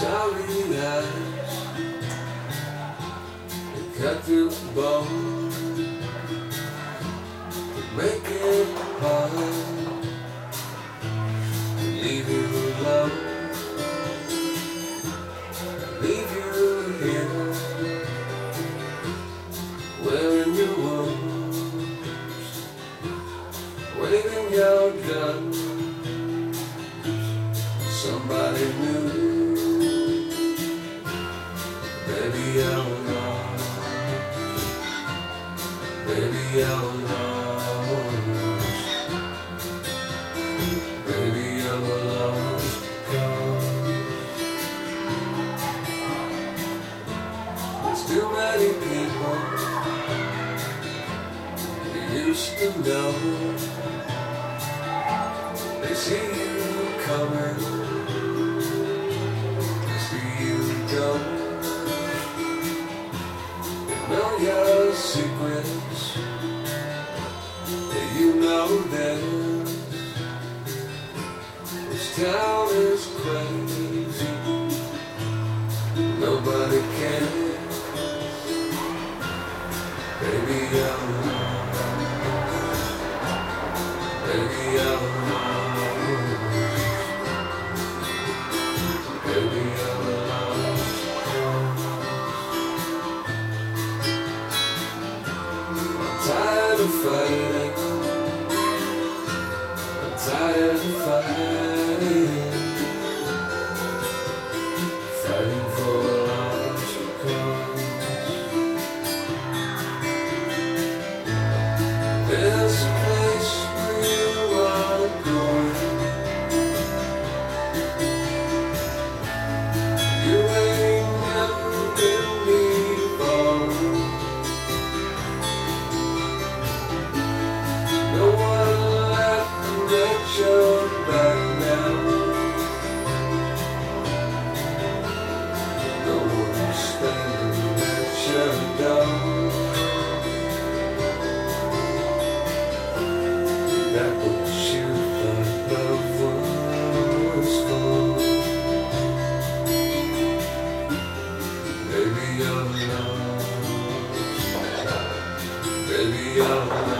Sorry eyes cut through the bone Make it hard Leave you alone Leave you here Wearing your wounds Waving your gun Somebody new Baby, I'm lost. Baby, I'm lost. There's too many people you used to know. They see you coming, know your secrets. You know this. This town is crazy. Tired of Baby, I don't know.